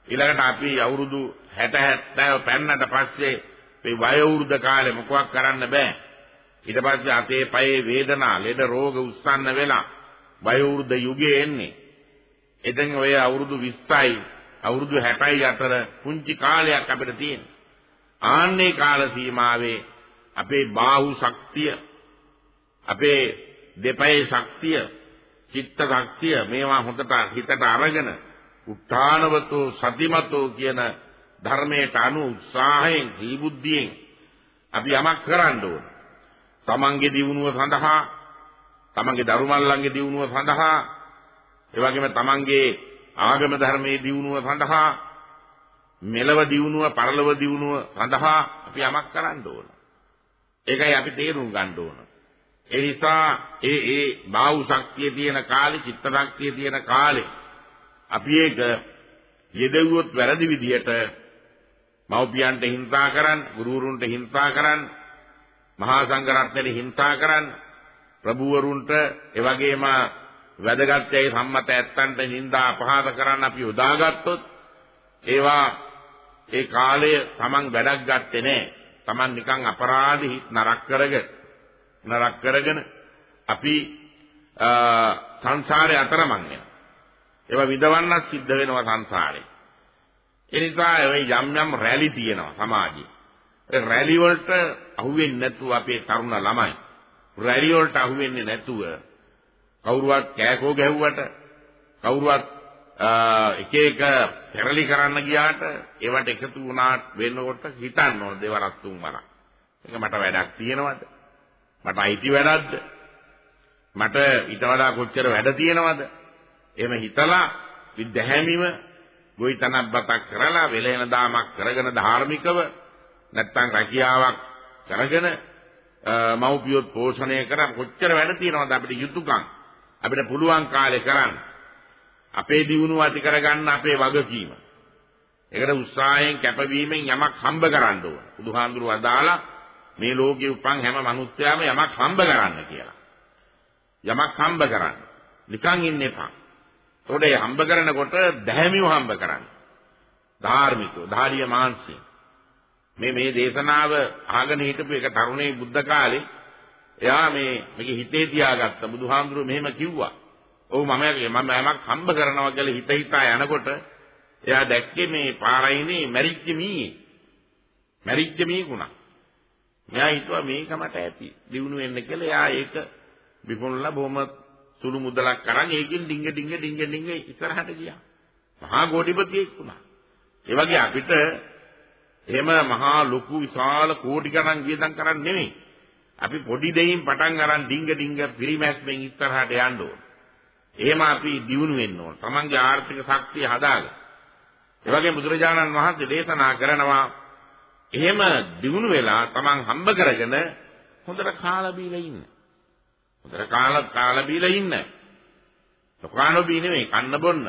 ඊළඟට අපි අවුරුදු 60 70 පෙන්නට පස්සේ මේ වයෝවෘද්ධ කාලේ මොකක් කරන්න බෑ. ඊට පස්සේ අතේ පයේ වේදනා, ලෙඩ රෝග උස්සන්න වෙලා වයෝවෘද්ධ යුගයේ එන්නේ. එතෙන් ඔය අවුරුදු 20යි අවුරුදු 60යි අතර පුංචි කාලයක් අපිට තියෙනවා. ආන්නේ කාල සීමාවේ අපේ බාහුව ශක්තිය අපේ දෙපයේ ශක්තිය චිත්ත ශක්තිය මේවා හොඳට හිතට අරගෙන උත්තානවතෝ සතිමතෝ කියන ධර්මයට අනු උත්සාහයෙන් ජීබුද්ධියෙන් අපි යමක් කරන්න ඕන. තමන්ගේ දියුණුව සඳහා තමන්ගේ දරුමල්ලන්ගේ දියුණුව සඳහා ඒ වගේම තමන්ගේ ආගම ධර්මයේ දියුණුව සඳහා මෙලව දියුණුව පරලොව දියුණුව සඳහා අපි යමක් කරන්න ඕන. ඒකයි අපි තේරුම් ගන්න ඕන. ඒ නිසා ඒ ඒ බාහුව ශක්තිය තියෙන කාලේ චිත්ත ශක්තිය තියෙන කාලේ අපි ඒක යෙදුවොත් වැරදි විදියට මව්පියන්ට හිංසා කරන්න, ගුරුවරුන්ට හිංසා කරන්න, මහා සංඝරත්නයට හිංසා කරන්න, ප්‍රභූවරුන්ට එවැගේම වැදගත්යයි සම්මත ඇත්තන්ට නිന്ദා අපහාස කරන්න අපි යොදාගත්තොත් ඒවා ඒ කාලය Taman වැඩක් ගත්තේ නැහැ. Taman නිකන් අපරාධි නරක කරගෙන නරක කරගෙන අපි සංසාරේ අතරමං වෙනවා. ඒවා විඳවන්නත් සිද්ධ වෙනවා සංසාරේ. ඒ නිසා ඒ යම් යම් රැලි තියෙනවා සමාජයේ. ඒ රැලි වලට අහුවෙන්නේ නැතුව අපේ තරුණ ළමයි රැලි වලට අහුවෙන්නේ නැතුව කවුරුවත් කෑකෝ ගැහුවට කවුරුවත් එක එක පෙරලි කරන්න ගියාට ඒවට එකතු වුණාට වෙනකොට හිතන්න ඕන දෙවරක් තුන් වරක්. ඒක මට වැඩක් තියෙනවද? මට අයිති වැඩක්ද? මට ඊට වඩා කොච්චර වැඩ තියෙනවද? එහෙම හිතලා විද්‍යාහැමිව ගොවිතැනක් බතක් කරලා වෙලෙන දාමක් කරගෙන ධාර්මිකව නැත්තම් රැකියාවක් කරගෙන මව්පියොත් පෝෂණය කරා කොච්චර වැඩ තියෙනවද අපිට යුතුයකම් අපිට පුළුවන් කාලේ කරන්න. අපේ දියුණුව ඇති කරගන්න අපේ වගකීම. ඒකට උත්සාහයෙන් කැපවීමෙන් යමක් හම්බ කරන්න ඕන. බුදුහාඳුරු අදාලා මේ ලෝකේ උපන් හැම මිනිස්යාම යමක් හම්බ කරන්න කියලා. යමක් හම්බ කරන්න. නිකන් ඉන්න එපා. ඒකට ඒ හම්බ කරනකොට දැහැමිව හම්බ කරන්න. ධාර්මිකව, ධාර්ය මාංශය. මේ මේ දේශනාව අහගෙන හිටපු එක තරුණේ බුද්ධ කාලේ එයා මේ මේක හිතේ තියාගත්ත බුදුහාමුදුරුවෝ මෙහෙම කිව්වා. ඔව් මම මම යමක් හම්බ කරනවා කියලා හිත හිතා යනකොට එයා දැක්කේ මේ පාරයිනේ මැරිච්ච මීයේ. මැරිච්ච මීකුණා. එයා හිතුවා මේක මට ඇති. දිනු වෙන්න කියලා එයා ඒක විපුණලා බොහොම සුළු මුදලක් අරන් ඒකෙන් ඩිංග ඩිංග ඩිංග ඩිංග ඉස්සරහට ගියා. මහා ගෝඩිපතියෙක් වුණා. ඒ වගේ අපිට එහෙම මහා ලොකු විශාල කෝටි ගණන් වියදම් කරන්නේ නෙමෙයි. අපි පොඩි දෙයින් පටන් අරන් ඩිංග ඩිංග පිරිමැස්මෙන් ඉස්සරහට යන්න ඕන. එහෙම අපි දියුණු වෙන්න ඕන. Tamange ආර්ථික ශක්තිය හදාගන්න. ඒ වගේම බුදුරජාණන් වහන්සේ දේශනා කරනවා එහෙම දියුණු වෙලා Taman හම්බ කරගෙන හොඳට කාලා බීලා ඉන්න. හොඳට කාලා කාලා බීලා ඉන්න. නොකානෝ බී නෙමෙයි කන්න බොන්න.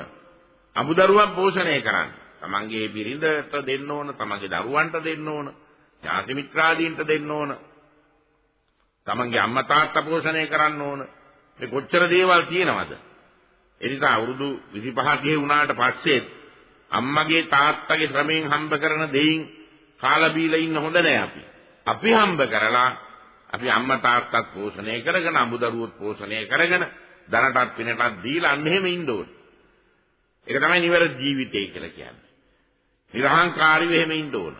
අමුදරුවන් පෝෂණය කරන්න. Tamange බිරිඳට දෙන්න ඕන, Tamange දරුවන්ට දෙන්න ඕන, ඥාති මිත්‍රාදීන්ට දෙන්න ඕන. තමන්ගේ අම්මා තාත්තා පෝෂණය කරන්න ඕන. මේ කොච්චර දේවල් තියෙනවද? ඒ නිසා අවුරුදු 25 30 වුණාට පස්සේ අම්මගේ තාත්තගේ ශ්‍රමයෙන් හම්බ කරන දෙයින් කාලා බීලා ඉන්න හොඳ නෑ අපි. අපි හම්බ කරලා අපි අම්මා තාත්තත් පෝෂණය කරගෙන අමුදරුවොත් පෝෂණය කරගෙන ධනටත් පිනටත් දීලා අන්න එහෙම ඉන්න ඕනේ. ඒක තමයි නිවැරදි ජීවිතය කියලා කියන්නේ. නිර්හංකාරීව එහෙම ඉන්න ඕන.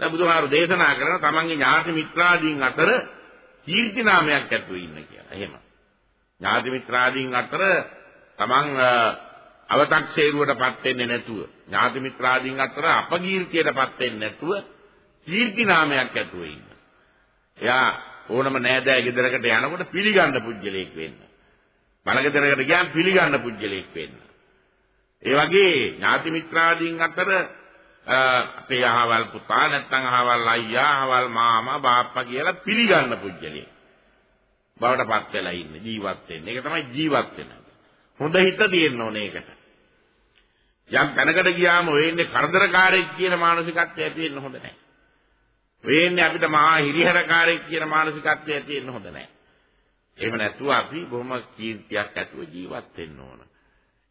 දැන් බුදුහාරු දේශනා කරන තමන්ගේ ඥාති මිත්‍රාදීන් අතර කීර්ති නාමයක් ඇතුව ඉන්න කියලා. එහෙම. ඥාති මිත්‍රාදීන් අතර තමන් අව탁සේරුවටපත් වෙන්නේ නැතුව ඥාති මිත්‍රාදීන් අතර අපකීර්තියටපත් වෙන්නේ නැතුව කීර්ති නාමයක් ඇතුව ඉන්න. එයා ඕනම නෑදෑ ගෙදරකට යනකොට පිළිගන්න පුජ්‍යලයක් වෙන්න. බලගෙදරකට ගියාම පිළිගන්න පුජ්‍යලයක් වෙන්න. ඒ වගේ ඥාති මිත්‍රාදීන් අතර අපේ අහවල් පුතා නැත්නම් අහවල් අයියා අහවල් මාමා බාප්පා කියලා පිළිගන්න පුජ්‍යලයක්. බවටපත් වෙලා ඉන්න ජීවත් වෙන්න. ඒක තමයි ජීවත් වෙන. හොඳ හිත තියෙන්න ඕනේ ඒකට. යම් තැනකට ගියාම ඔය ඉන්නේ කරදරකාරයෙක් කියන මානසිකත්වය ඇති වෙන්න හොඳ නැහැ. වෙන්නේ අපිට මහා හිරිහැරකාරයෙක් කියන මානසිකත්වය ඇති වෙන්න හොඳ නැහැ. එහෙම නැතුව අපි බොහොම කීර්තියක් ඇතුව ජීවත් වෙන්න ඕන.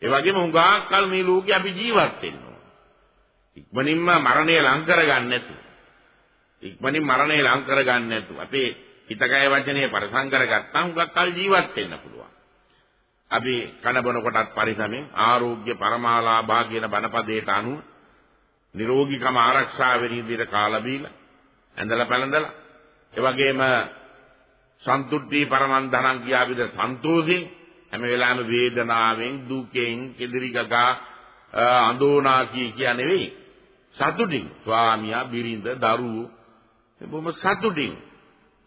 ඒ වගේම හුඟක් කල් මේ ලෝකේ අපි ජීවත් වෙන්න ඕන. ඉක්මනින්ම මරණය ලං කරගන්න නැතුව. ඉක්මනින් මරණය ලං කරගන්න නැතුව. අපේ හිතකය වචනේ පරිසං කරගත්තා හුඟක් කල් ජීවත් වෙන්න පුළුවන්. අපි කන බොන කොටත් පරිසමෙන් ආරෝග්‍ය පරමාලාභා කියන බණපදයට අනුව නිරෝගීකම ආරක්ෂා වෙන විදිහට කාලා බීලා ඇඳලා පැළඳලා ඒ වගේම සන්තුට්ටි පරමන් ධනං කියා විද සන්තෝෂෙන් හැම වෙලාවෙම වේදනාවෙන් දුකෙන් කෙදිරි ගගා අඳෝනා කිය කිය නෙවෙයි. සතුටින්. ස්වාමියා බිරිඳ දරුවෝ බොහොම සතුටින්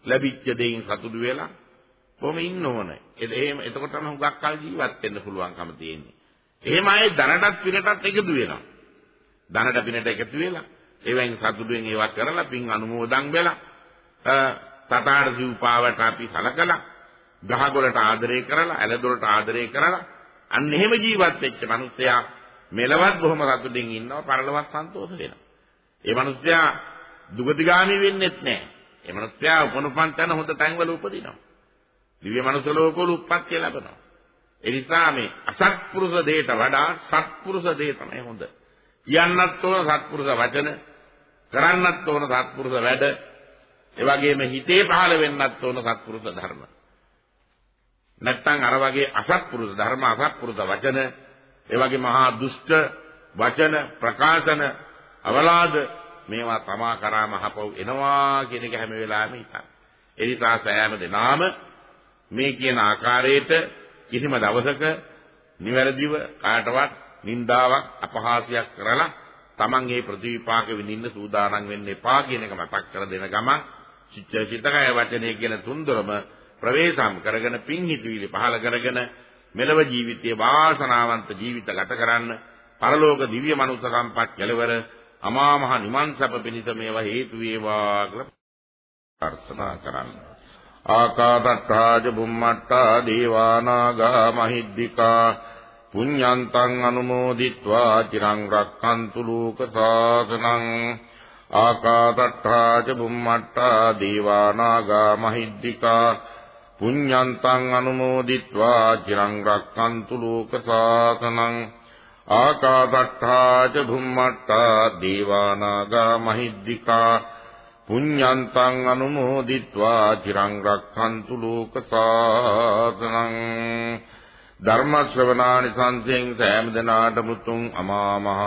ලැබිච්ච දෙයින් සතුටු වෙලා කොහොම ඉන්න ඕන. එහෙම එතකොට තමයි හුඟක් කල් ජීවත් වෙන්න පුළුවන්කම තියෙන්නේ. එහෙම අය ධනටත් පිනටත් එකතු වෙනවා. ධනට පිනට එකතු වෙලා ඒවෙන් සතුටුෙන් ඒවා කරලා පින් අනුමෝදන් වෙලා තථාගත සිව්පාවට අපි සලකලා ගහගොලට ආදරය කරලා ඇලදොලට ආදරය කරලා අන්න එහෙම ජීවත් වෙච්ච මිනිස්සයා මෙලවත් බොහොම සතුටින් ඉන්නවා පරලොවත් සන්තෝෂ වෙනවා. ඒ මිනිස්සයා දුගතිගාමි වෙන්නෙත් නැහැ. ඒ මිනිස්සයා උපනුපන් තැන හොඳ තැන්වල උපදිනවා. දිව්‍ය මනුස්ස ලෝකවල උප්පත්තිය ලැබෙනවා. ඒ නිසා මේ අසත්පුරුෂ දෙයට වඩා සත්පුරුෂ දේ තමයි හොඳ. කියන්නත් ඕන සත්පුරුෂ වචන, කරන්නත් ඕන සත්පුරුෂ වැඩ, ඒ වගේම හිතේ පහළ වෙන්නත් ඕන සත්පුරුෂ ධර්ම. නැත්තම් අර වගේ අසත්පුරුෂ ධර්ම, අසත්පුරුෂ වචන, ඒ වගේ මහා දුෂ්ට වචන, ප්‍රකාශන, අවලාද මේවා තමා කරාම හපව් එනවා කියන එක හැම වෙලාවෙම හිතන්න. ඒ නිසා සෑම දිනාම මේ කියන ආකාරයට කිසිම දවසක නිවැරදිව කාටවත් නින්දාවක් අපහාසයක් කරලා Taman ඒ ප්‍රතිවිපාක විඳින්න සූදානම් වෙන්න එපා කියන එක මතක් කර දෙන ගමන් චිත්තකය වචනේ කියන තුන්දොරම ප්‍රවේශම් කරගෙන පින් හිතවිලි පහල කරගෙන මෙලව ජීවිතයේ වාසනාවන්ත ජීවිත ගත කරන්න පරලෝක දිව්‍ය මනුස්ස සම්පත් කෙලවර අමා මහ නිවන් සැප පිණිස මේවා හේතු වේවා කියලා ප්‍රාර්ථනා කරන්න. ආකාශට්ටා ච බුම්මට්ටා දේවානාගා මහිද්దికා පුඤ්ඤන්තං අනුමෝදිත්වා චිරං රක්칸තු ලෝක සාසනං ආකාශට්ටා ච බුම්මට්ටා දේවානාගා මහිද්దికා පුඤ්ඤන්තං අනුමෝදිත්වා චිරං රක්칸තු ලෝක සාසනං ආකාශට්ටා ච බුම්මට්ටා දේවානාගා මහිද්దికා පුඤ්ඤන්තං අනුමෝදිත්වා චිරං රක්ඛන්තු ලෝක සාසනං ධර්ම ශ්‍රවණානි සංසෙන් සෑම දිනාට මුතුන් අමා මහ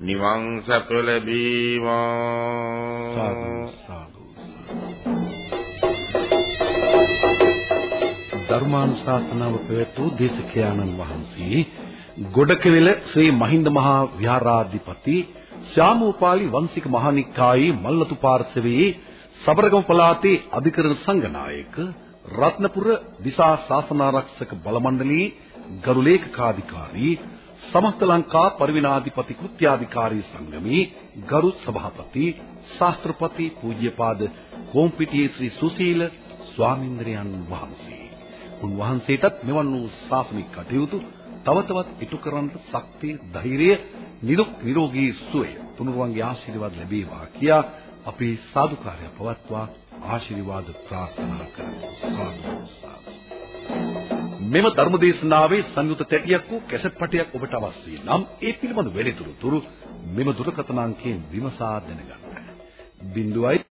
නිවන් සැප ලැබීවා ධර්මානුශාසනාව පැවැත්වූ දේශකයාණන් වහන්සේ ගොඩකෙවිල ශ්‍රී මහින්ද මහා විහාරාධිපති ශ්‍යාමෝපාලි වංශික මහානිකායේ මල්ලතු පාර්ශවයේ සබරගම පළාතේ අධිකරණ සංඝනායක රත්නපුර දිසා ශාසනාරක්ෂක බල මණ්ඩලයේ ගරු ලේකකාධිකාරී සමස්ත ලංකා පරිවිනාධිපති කෘත්‍යාධිකාරී සංගමේ ගරු සභාපති ශාස්ත්‍රපති පූජ්‍යපාද කොම්පිටියේ ශ්‍රී සුසීල ස්වාමීන්ද්‍රයන් වහන්සේ. උන්වහන්සේටත් මෙවන් වූ ශාසනික කටයුතු තව තවත් ඉටු කරන්න ශක්තිය ධෛර්යය නිරුක් නිරෝගී සුවය. තුනුරුවන්ගේ ආශිර්වාද ලැබේවා කියා අපි සාදුකාරය පවත්වා ආශිර්වාද ප්‍රාර්ථනා කරමු. සාදු. මෙම ධර්මදේශනාවේ සංයුත තැටියක් වූ කැසට් පටයක් ඔබට අවශ්‍ය නම් ඒ පිළිබඳ වෙළඳුරු තුරු මෙම දුරකථන අංකයෙන් විමසා දැනගන්න. 0